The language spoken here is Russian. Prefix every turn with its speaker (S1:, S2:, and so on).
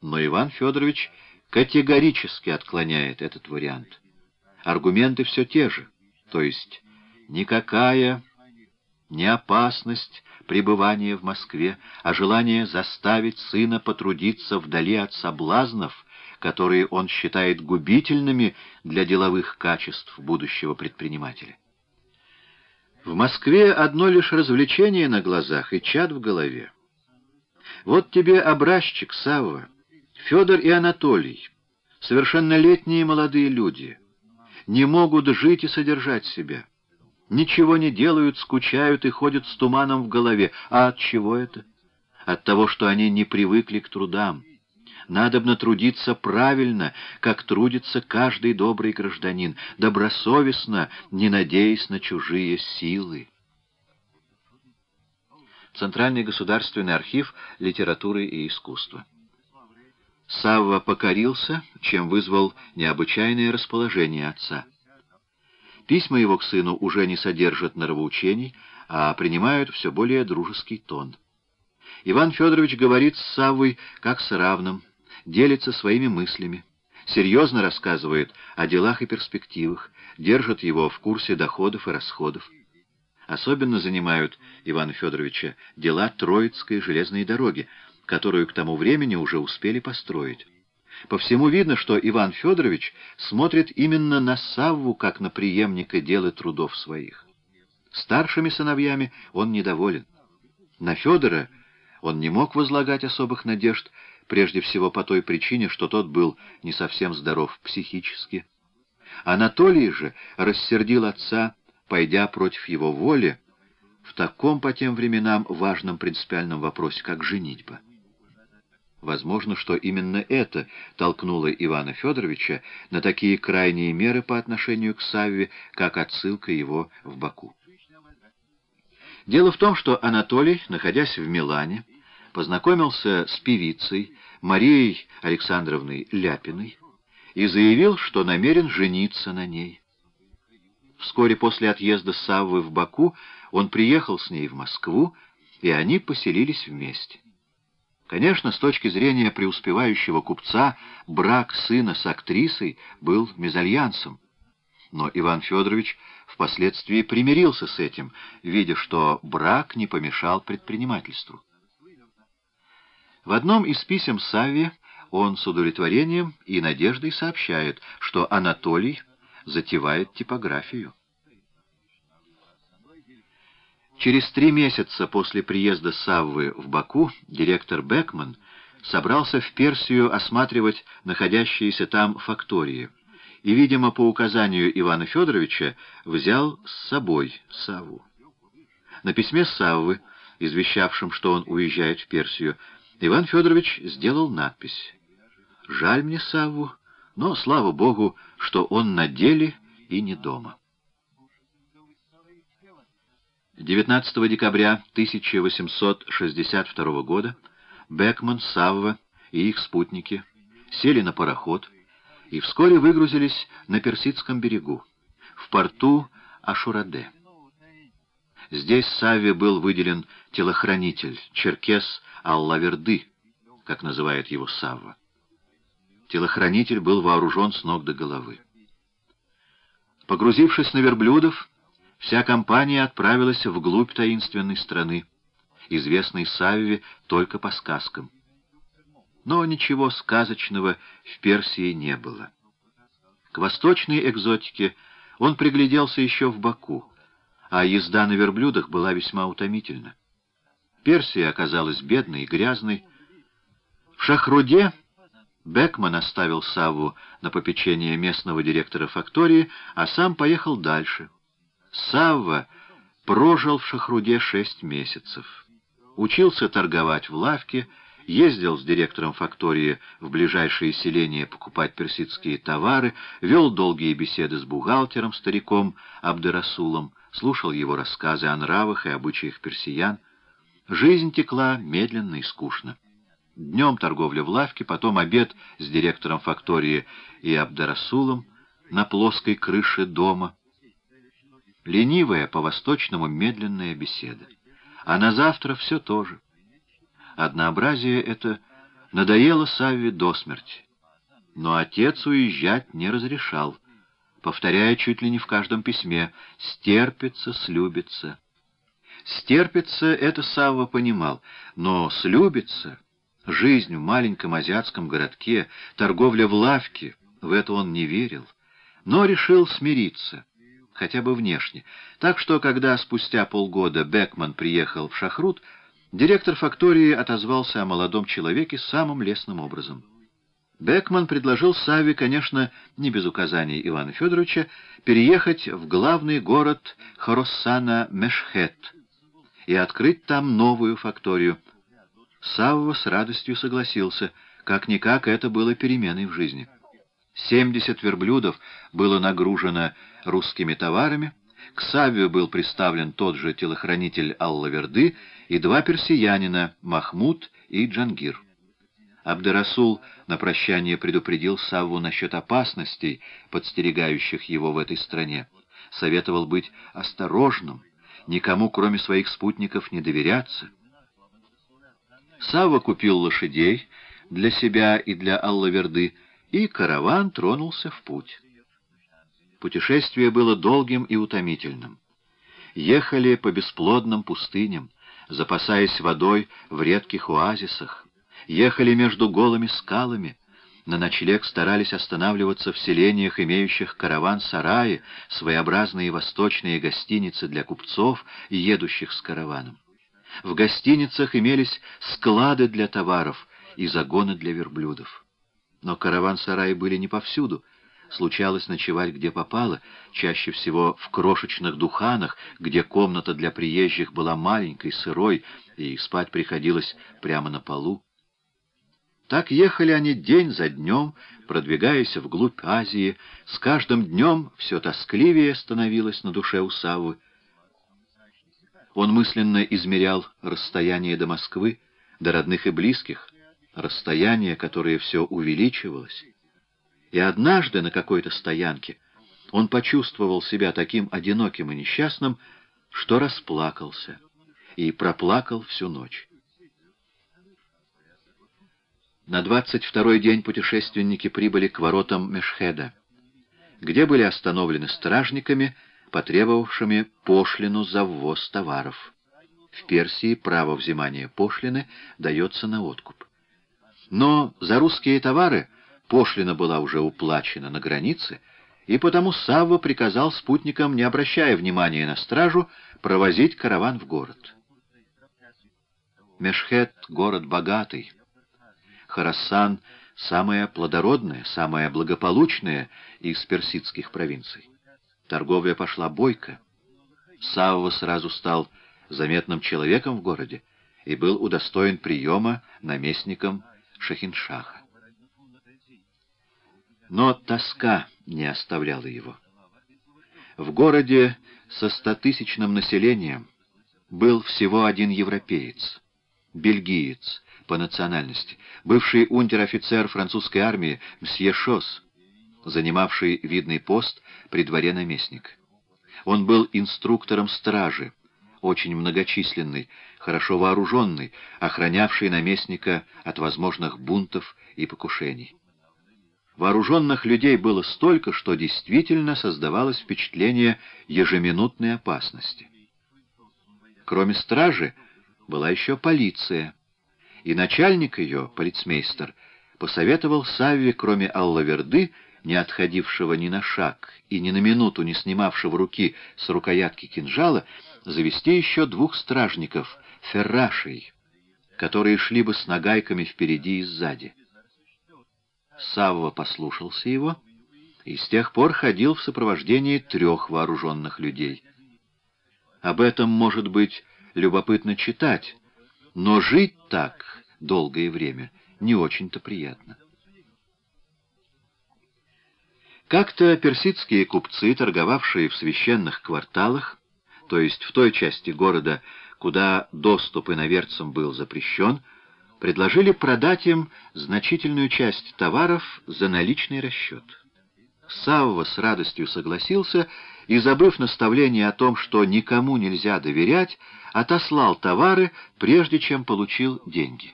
S1: Но Иван Федорович категорически отклоняет этот вариант. Аргументы все те же, то есть никакая не опасность пребывания в Москве, а желание заставить сына потрудиться вдали от соблазнов, которые он считает губительными для деловых качеств будущего предпринимателя. В Москве одно лишь развлечение на глазах и чад в голове. Вот тебе образчик, Савва, Федор и Анатолий, совершеннолетние молодые люди, не могут жить и содержать себя. Ничего не делают, скучают и ходят с туманом в голове. А от чего это? От того, что они не привыкли к трудам. Надобно трудиться правильно, как трудится каждый добрый гражданин, добросовестно, не надеясь на чужие силы. Центральный государственный архив литературы и искусства. Савва покорился, чем вызвал необычайное расположение отца. Письма его к сыну уже не содержат норовоучений, а принимают все более дружеский тон. Иван Федорович говорит с Саввой как с равным, делится своими мыслями, серьезно рассказывает о делах и перспективах, держит его в курсе доходов и расходов. Особенно занимают Ивана Федоровича дела Троицкой железной дороги, которую к тому времени уже успели построить. По всему видно, что Иван Федорович смотрит именно на Савву, как на преемника дел и трудов своих. Старшими сыновьями он недоволен. На Федора он не мог возлагать особых надежд, прежде всего по той причине, что тот был не совсем здоров психически. Анатолий же рассердил отца, пойдя против его воли, в таком по тем временам важном принципиальном вопросе, как женитьба. Возможно, что именно это толкнуло Ивана Федоровича на такие крайние меры по отношению к Савве, как отсылка его в Баку. Дело в том, что Анатолий, находясь в Милане, познакомился с певицей Марией Александровной Ляпиной и заявил, что намерен жениться на ней. Вскоре после отъезда Саввы в Баку он приехал с ней в Москву, и они поселились вместе. Конечно, с точки зрения преуспевающего купца, брак сына с актрисой был мезальянсом. Но Иван Федорович впоследствии примирился с этим, видя, что брак не помешал предпринимательству. В одном из писем Савве он с удовлетворением и надеждой сообщает, что Анатолий затевает типографию. Через три месяца после приезда Саввы в Баку директор Бекман собрался в Персию осматривать находящиеся там фактории и, видимо, по указанию Ивана Федоровича, взял с собой Савву. На письме Саввы, извещавшем, что он уезжает в Персию, Иван Федорович сделал надпись «Жаль мне Савву, но, слава Богу, что он на деле и не дома». 19 декабря 1862 года Бекман, Савва и их спутники сели на пароход и вскоре выгрузились на Персидском берегу, в порту Ашураде. Здесь Савве был выделен телохранитель, черкес Аллаверды, как называет его Савва. Телохранитель был вооружен с ног до головы. Погрузившись на верблюдов, Вся компания отправилась вглубь таинственной страны, известной Савве только по сказкам. Но ничего сказочного в Персии не было. К восточной экзотике он пригляделся еще в Баку, а езда на верблюдах была весьма утомительна. Персия оказалась бедной и грязной. В Шахруде Бекман оставил Савву на попечение местного директора фактории, а сам поехал дальше — Савва прожил в Шахруде шесть месяцев. Учился торговать в лавке, ездил с директором фактории в ближайшие селения покупать персидские товары, вел долгие беседы с бухгалтером, стариком Абдерасулом, слушал его рассказы о нравах и обычаях персиян. Жизнь текла медленно и скучно. Днем торговля в лавке, потом обед с директором фактории и Абдерасулом на плоской крыше дома, ленивая, по-восточному медленная беседа. А на завтра все то же. Однообразие это Надоело Савве до смерти. Но отец уезжать не разрешал, повторяя чуть ли не в каждом письме «стерпится, слюбится». Стерпится — это Савва понимал, но слюбится — жизнь в маленьком азиатском городке, торговля в лавке — в это он не верил, но решил смириться, хотя бы внешне. Так что, когда спустя полгода Бекман приехал в Шахрут, директор фактории отозвался о молодом человеке самым лестным образом. Бекман предложил Саве, конечно, не без указаний Ивана Федоровича, переехать в главный город Хороссана Мешхет и открыть там новую факторию. Савва с радостью согласился, как-никак это было переменой в жизни. Семьдесят верблюдов было нагружено русскими товарами, к Савве был представлен тот же телохранитель Аллаверды и два персиянина, Махмуд и Джангир. Абдерасул на прощание предупредил Савву насчет опасностей, подстерегающих его в этой стране. Советовал быть осторожным, никому, кроме своих спутников, не доверяться. Савва купил лошадей для себя и для Аллаверды, и караван тронулся в путь. Путешествие было долгим и утомительным. Ехали по бесплодным пустыням, запасаясь водой в редких оазисах, ехали между голыми скалами, на ночлег старались останавливаться в селениях, имеющих караван-сараи, своеобразные восточные гостиницы для купцов, едущих с караваном. В гостиницах имелись склады для товаров и загоны для верблюдов. Но караван-сараи были не повсюду. Случалось ночевать где попало, чаще всего в крошечных духанах, где комната для приезжих была маленькой, сырой, и спать приходилось прямо на полу. Так ехали они день за днем, продвигаясь вглубь Азии. С каждым днем все тоскливее становилось на душе у Саввы. Он мысленно измерял расстояние до Москвы, до родных и близких, расстояние, которое все увеличивалось. И однажды на какой-то стоянке он почувствовал себя таким одиноким и несчастным, что расплакался и проплакал всю ночь. На двадцать второй день путешественники прибыли к воротам Мешхеда, где были остановлены стражниками, потребовавшими пошлину за ввоз товаров. В Персии право взимания пошлины дается на откуп. Но за русские товары пошлина была уже уплачена на границе, и потому Савва приказал спутникам, не обращая внимания на стражу, провозить караван в город. Мешхет — город богатый. Харасан — самая плодородная, самая благополучная из персидских провинций. Торговля пошла бойко. Савва сразу стал заметным человеком в городе и был удостоен приема наместником Шахиншаха. Но тоска не оставляла его. В городе со стотысячным населением был всего один европеец, бельгиец по национальности, бывший унтер-офицер французской армии мсье Шос, занимавший видный пост при дворе наместника. Он был инструктором стражи, очень многочисленный, хорошо вооруженный, охранявший наместника от возможных бунтов и покушений. Вооруженных людей было столько, что действительно создавалось впечатление ежеминутной опасности. Кроме стражи была еще полиция, и начальник ее, полицмейстер, посоветовал Савве, кроме Аллаверды, не отходившего ни на шаг и ни на минуту не снимавшего руки с рукоятки кинжала, завести еще двух стражников, феррашей, которые шли бы с нагайками впереди и сзади. Савва послушался его и с тех пор ходил в сопровождении трех вооруженных людей. Об этом, может быть, любопытно читать, но жить так долгое время не очень-то приятно. Как-то персидские купцы, торговавшие в священных кварталах, то есть в той части города, куда доступ иноверцам был запрещен, предложили продать им значительную часть товаров за наличный расчет. Савва с радостью согласился и, забыв наставление о том, что никому нельзя доверять, отослал товары, прежде чем получил деньги.